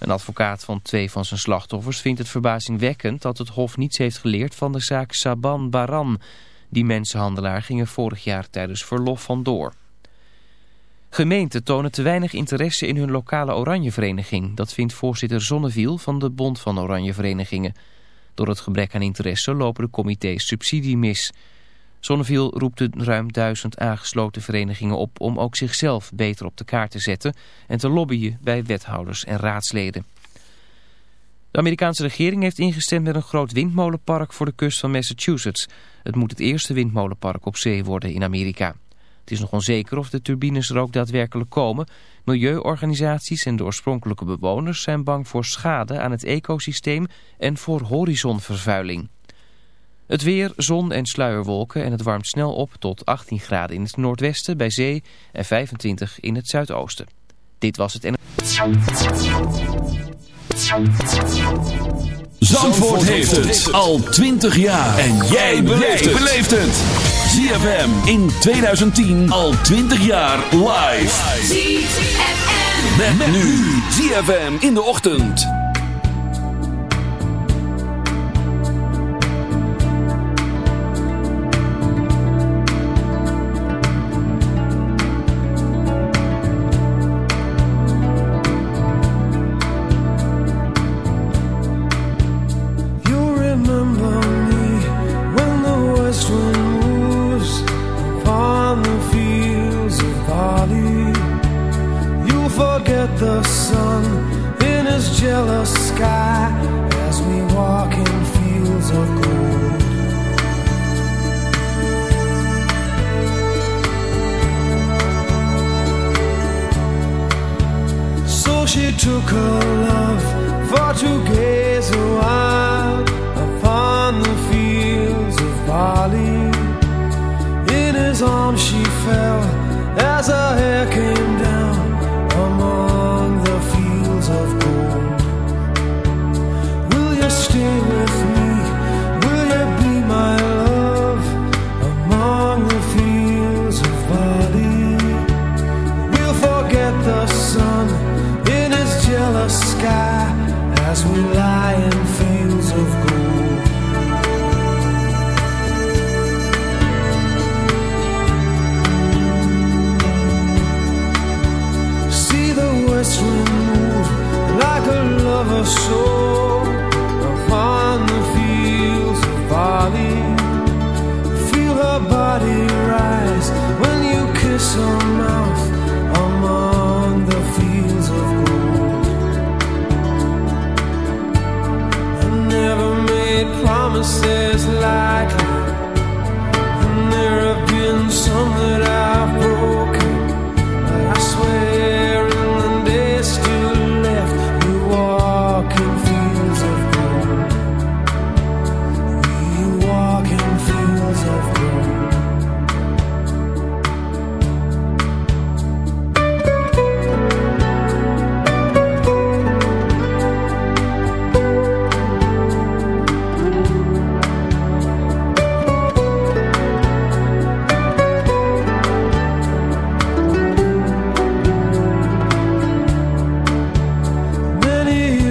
Een advocaat van twee van zijn slachtoffers vindt het verbazingwekkend dat het Hof niets heeft geleerd van de zaak Saban Baran. Die mensenhandelaar ging er vorig jaar tijdens verlof vandoor. Gemeenten tonen te weinig interesse in hun lokale oranjevereniging. Dat vindt voorzitter Zonneviel van de Bond van Oranjeverenigingen. Door het gebrek aan interesse lopen de comité's subsidie mis. Zonneviel roept de ruim duizend aangesloten verenigingen op om ook zichzelf beter op de kaart te zetten en te lobbyen bij wethouders en raadsleden. De Amerikaanse regering heeft ingestemd met een groot windmolenpark voor de kust van Massachusetts. Het moet het eerste windmolenpark op zee worden in Amerika. Het is nog onzeker of de turbines er ook daadwerkelijk komen. Milieuorganisaties en de oorspronkelijke bewoners zijn bang voor schade aan het ecosysteem en voor horizonvervuiling. Het weer, zon en sluierwolken en het warmt snel op tot 18 graden in het noordwesten bij zee en 25 in het zuidoosten. Dit was het en... Zandvoort heeft het al 20 jaar en jij beleeft het. ZFM in 2010 al 20 jaar live. ZFM. Met, nu ZFM in de ochtend. 出口了。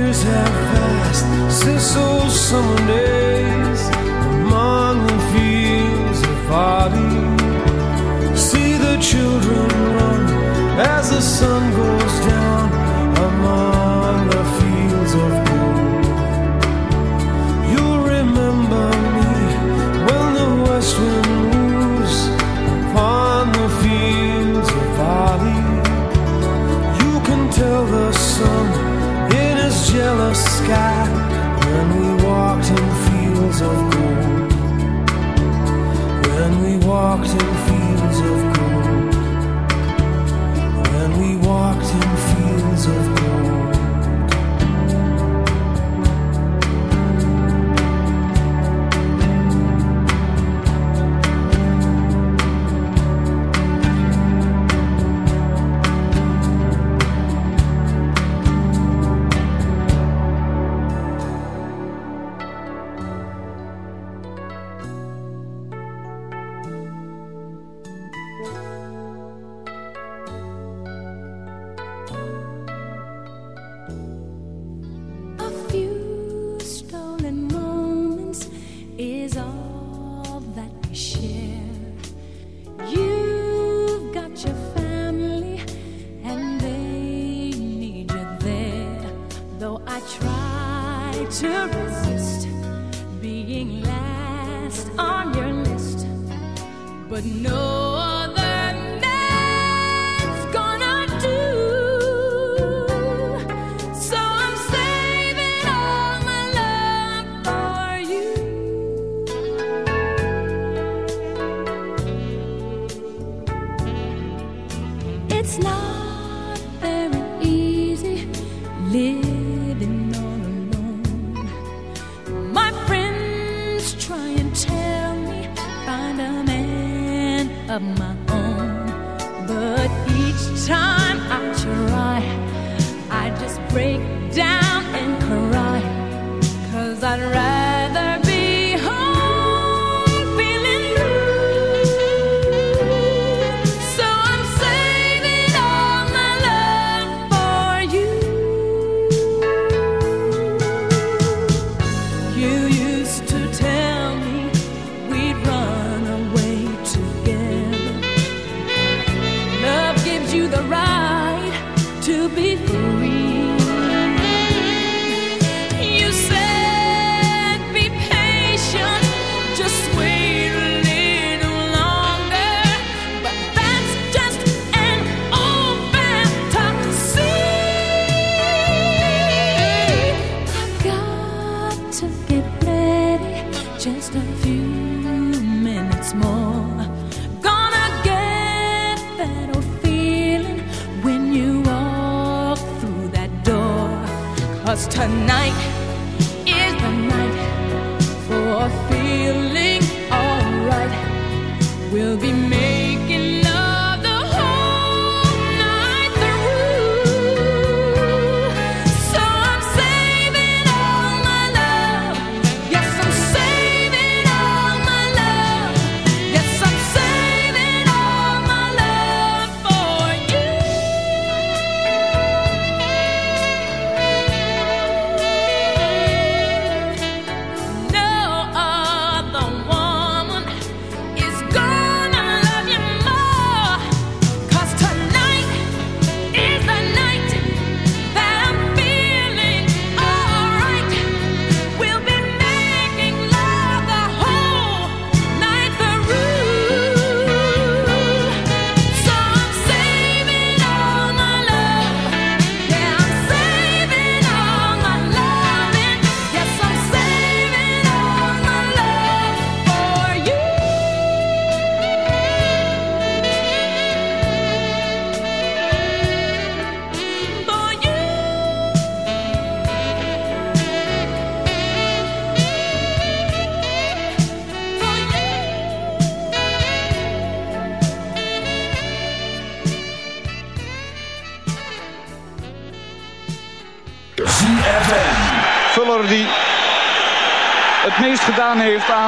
Years have passed since those summer days among the fields of barley. See the children run as the sun It's not very easy living all alone. My friends try and tell me find a man of my tonight.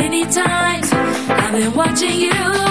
many times. I've been watching you.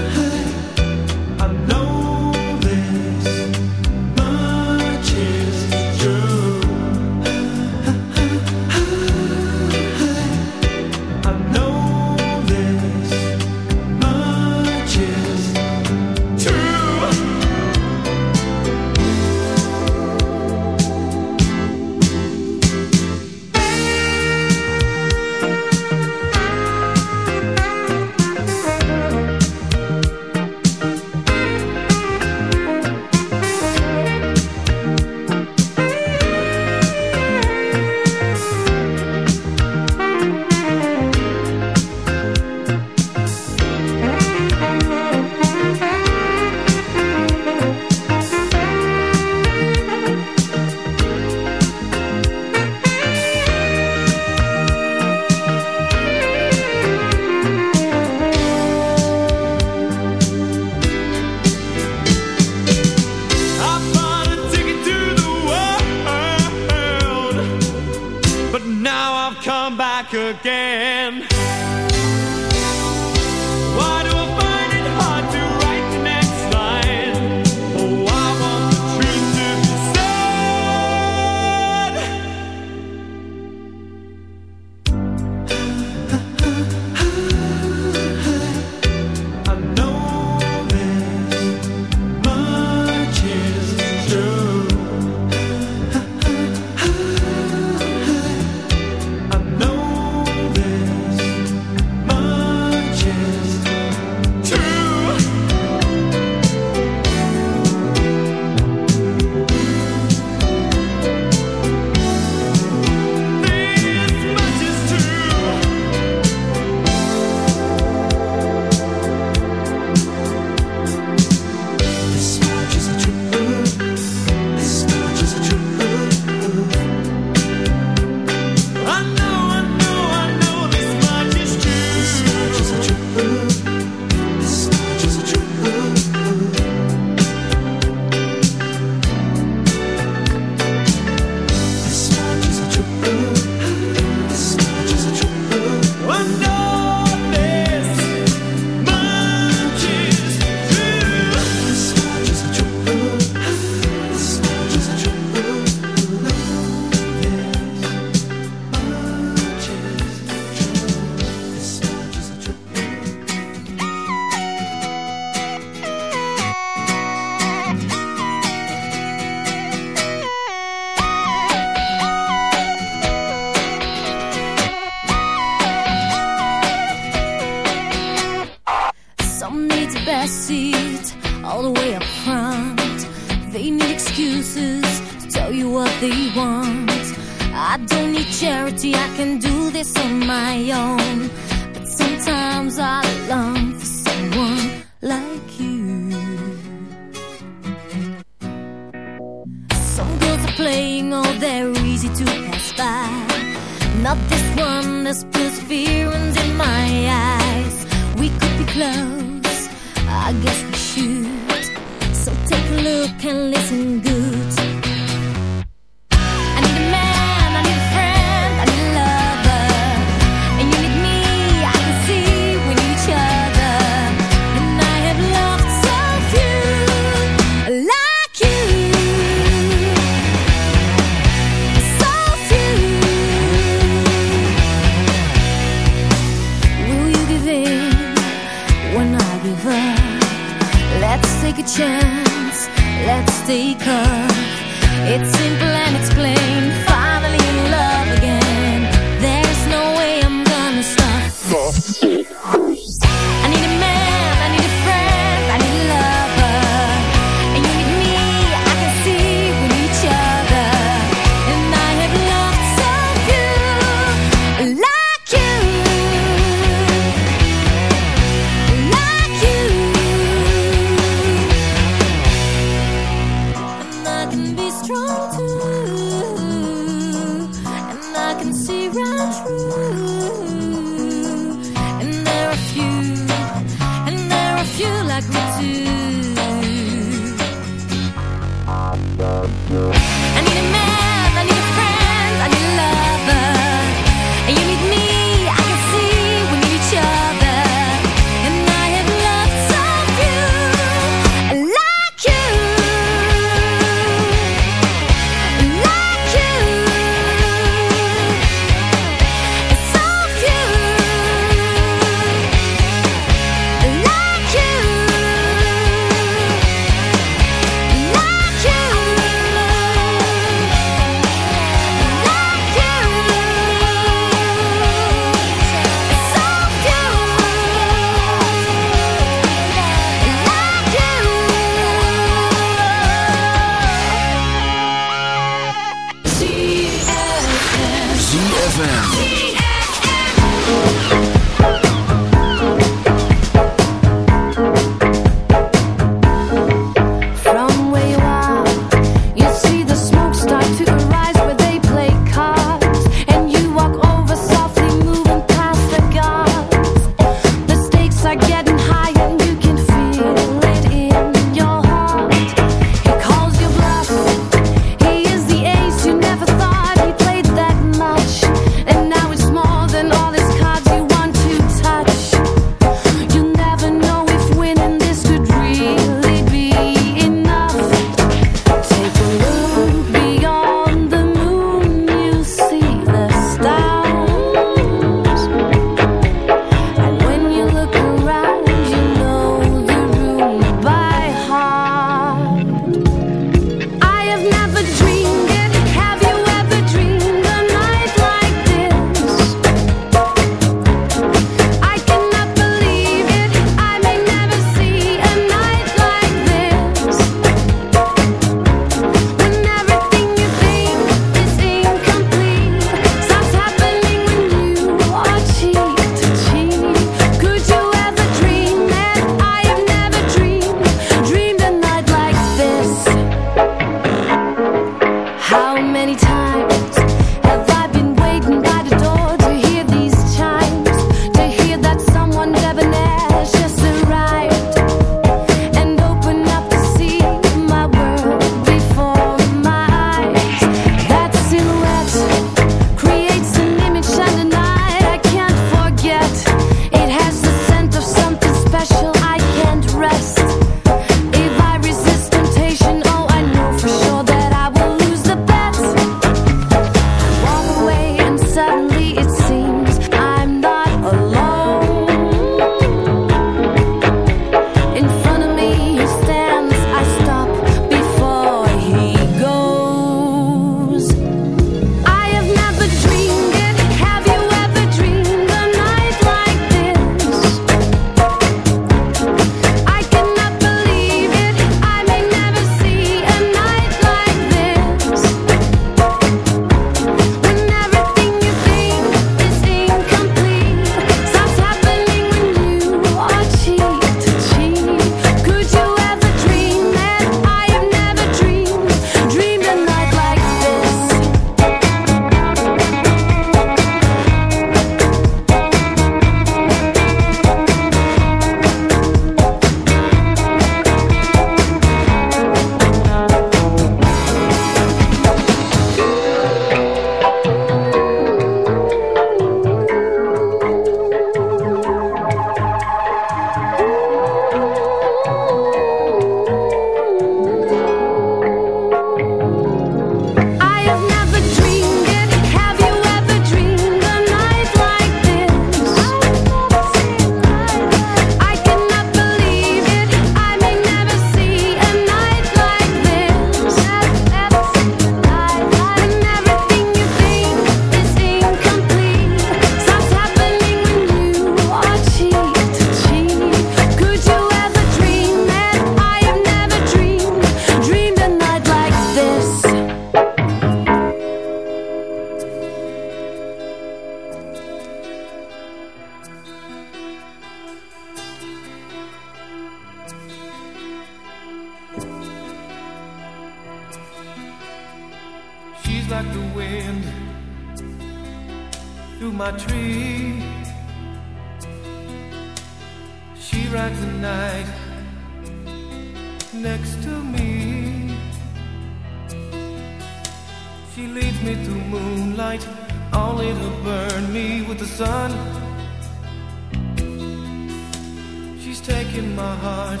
She's taking my heart,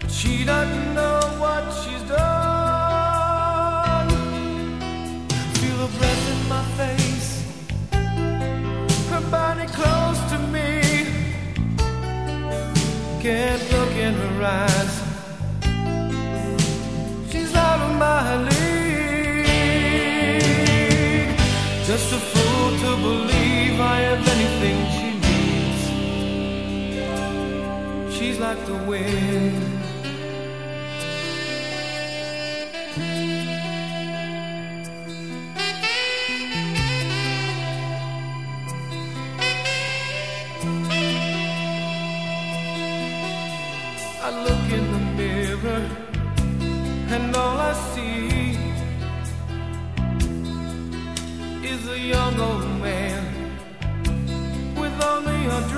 but she doesn't know what she's done. Feel her breath in my face, her body close to me. Can't look in her eyes. She's out of my league. Just a fool to believe I have anything like the wind. I look in the mirror and all I see is a young old man with only a dream.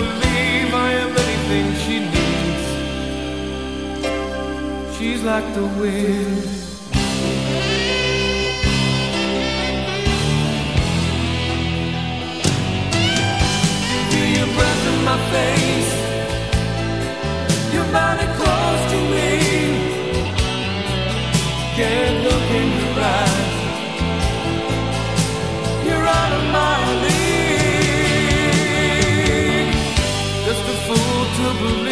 Believe I am anything she needs. She's like the wind. Feel your breath in my face. Your body close to me. Can't believe.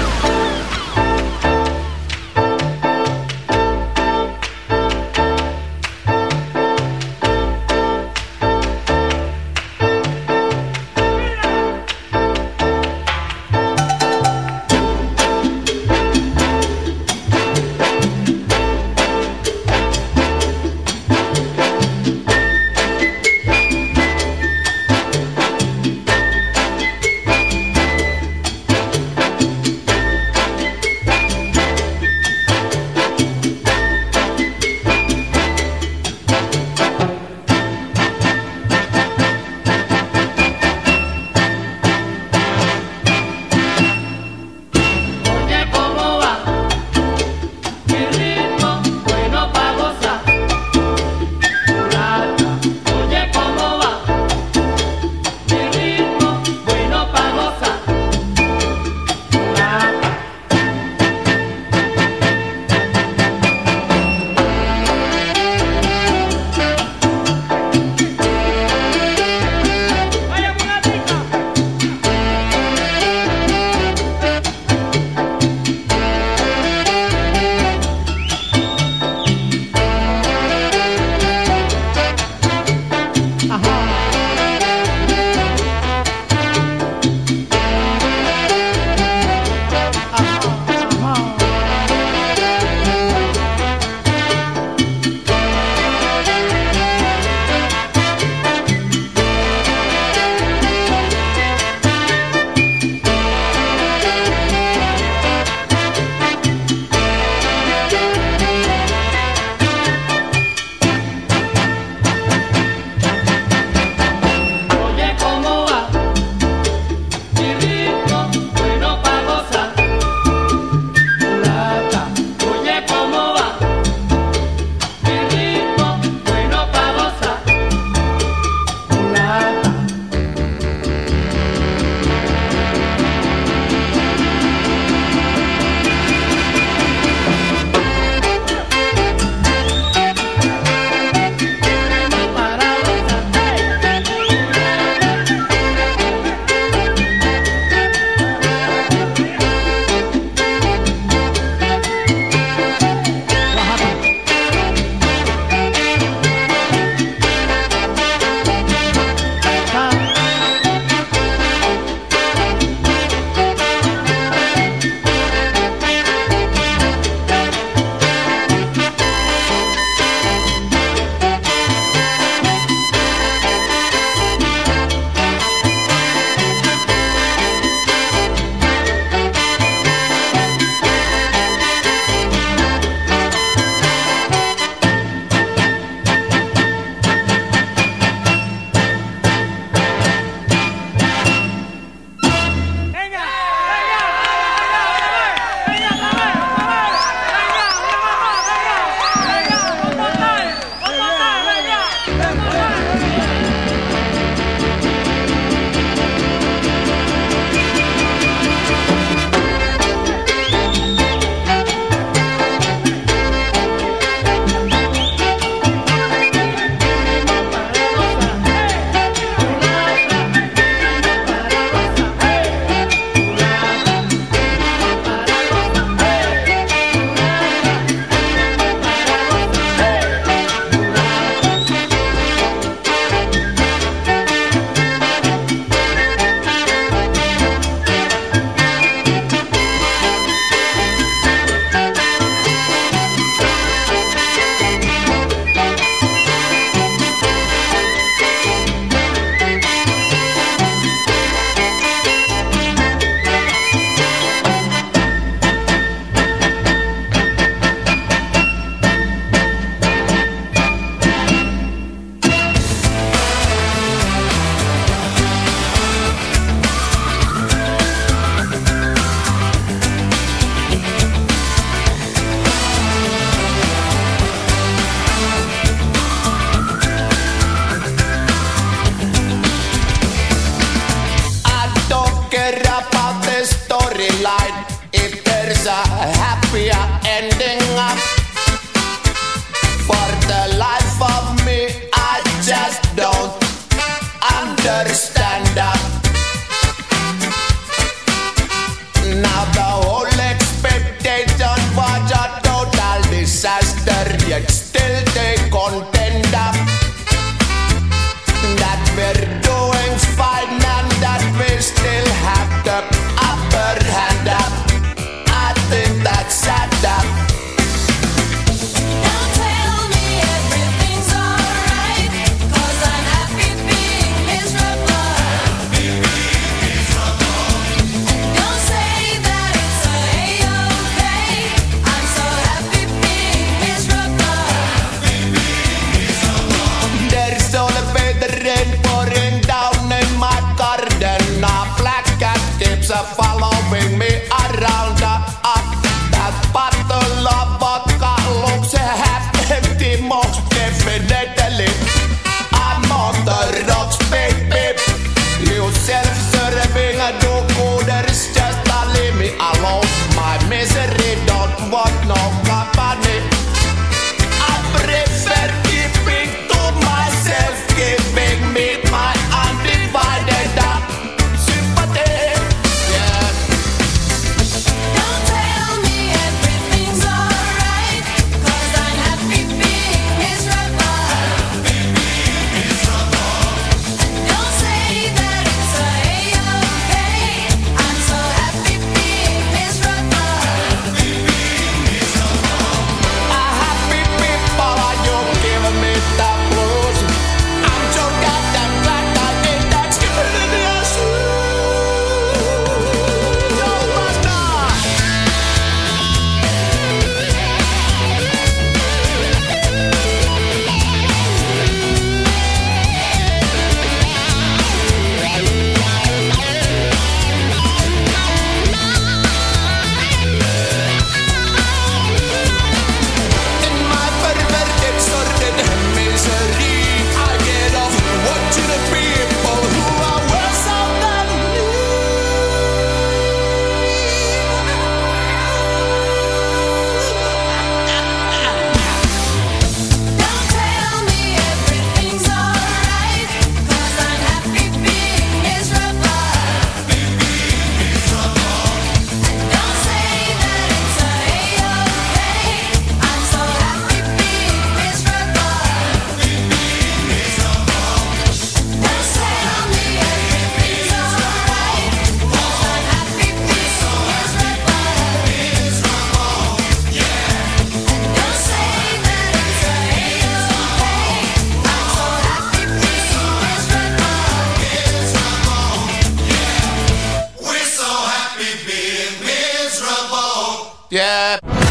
Yeah.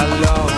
alone.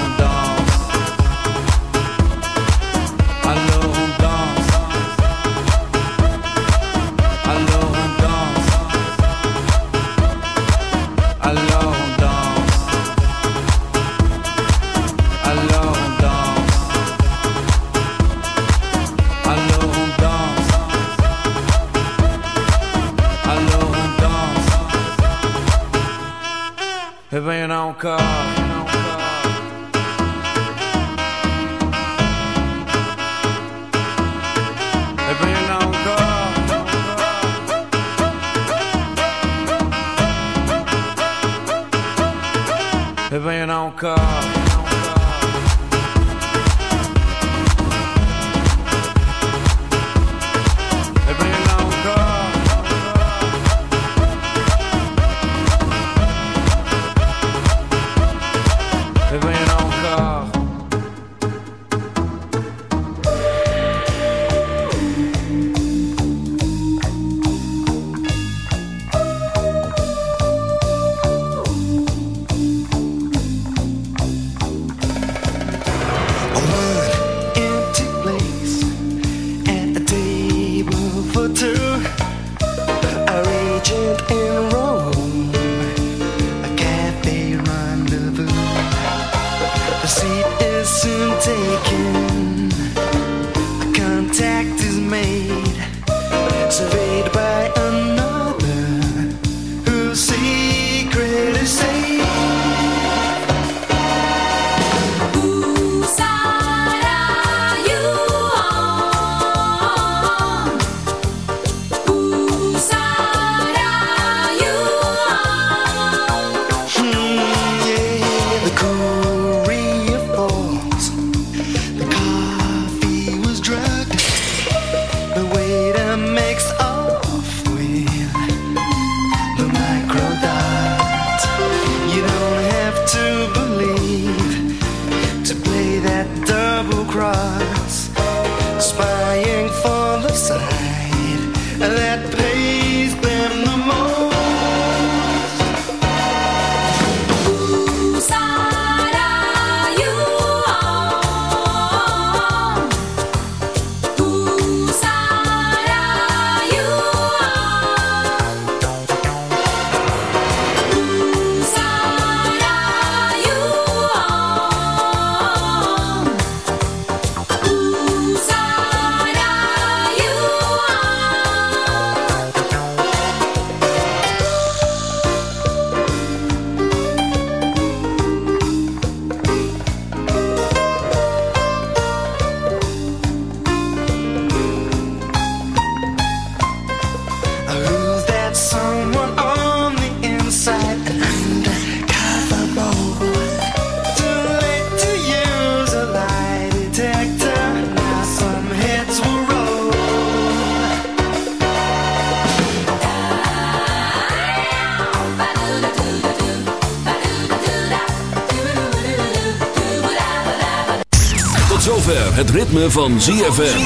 het ritme van ZFM.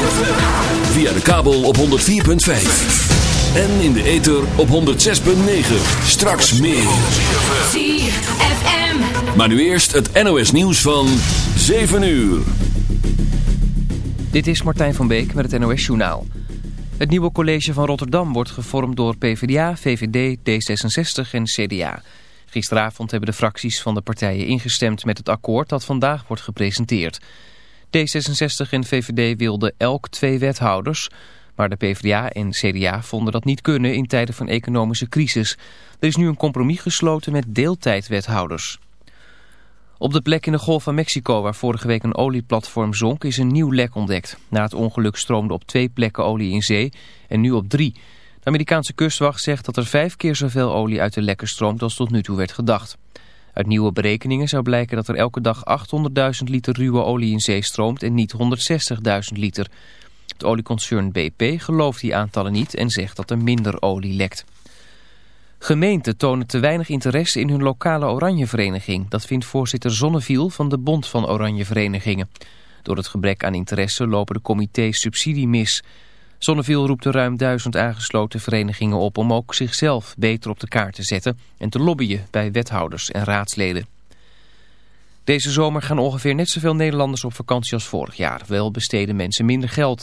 Via de kabel op 104.5. En in de ether op 106.9. Straks meer. ZFM. Maar nu eerst het NOS nieuws van 7 uur. Dit is Martijn van Beek met het NOS-journaal. Het nieuwe college van Rotterdam wordt gevormd door PvdA, VVD, D66 en CDA. Gisteravond hebben de fracties van de partijen ingestemd met het akkoord dat vandaag wordt gepresenteerd. D66 en VVD wilden elk twee wethouders, maar de PvdA en CDA vonden dat niet kunnen in tijden van economische crisis. Er is nu een compromis gesloten met deeltijdwethouders. Op de plek in de Golf van Mexico waar vorige week een olieplatform zonk is een nieuw lek ontdekt. Na het ongeluk stroomde op twee plekken olie in zee en nu op drie. De Amerikaanse kustwacht zegt dat er vijf keer zoveel olie uit de lekken stroomt als tot nu toe werd gedacht. Uit nieuwe berekeningen zou blijken dat er elke dag 800.000 liter ruwe olie in zee stroomt en niet 160.000 liter. Het olieconcern BP gelooft die aantallen niet en zegt dat er minder olie lekt. Gemeenten tonen te weinig interesse in hun lokale oranjevereniging. Dat vindt voorzitter Zonneviel van de Bond van Oranjeverenigingen. Door het gebrek aan interesse lopen de comité's subsidie mis. Zonneviel roept de ruim duizend aangesloten verenigingen op om ook zichzelf beter op de kaart te zetten en te lobbyen bij wethouders en raadsleden. Deze zomer gaan ongeveer net zoveel Nederlanders op vakantie als vorig jaar. Wel besteden mensen minder geld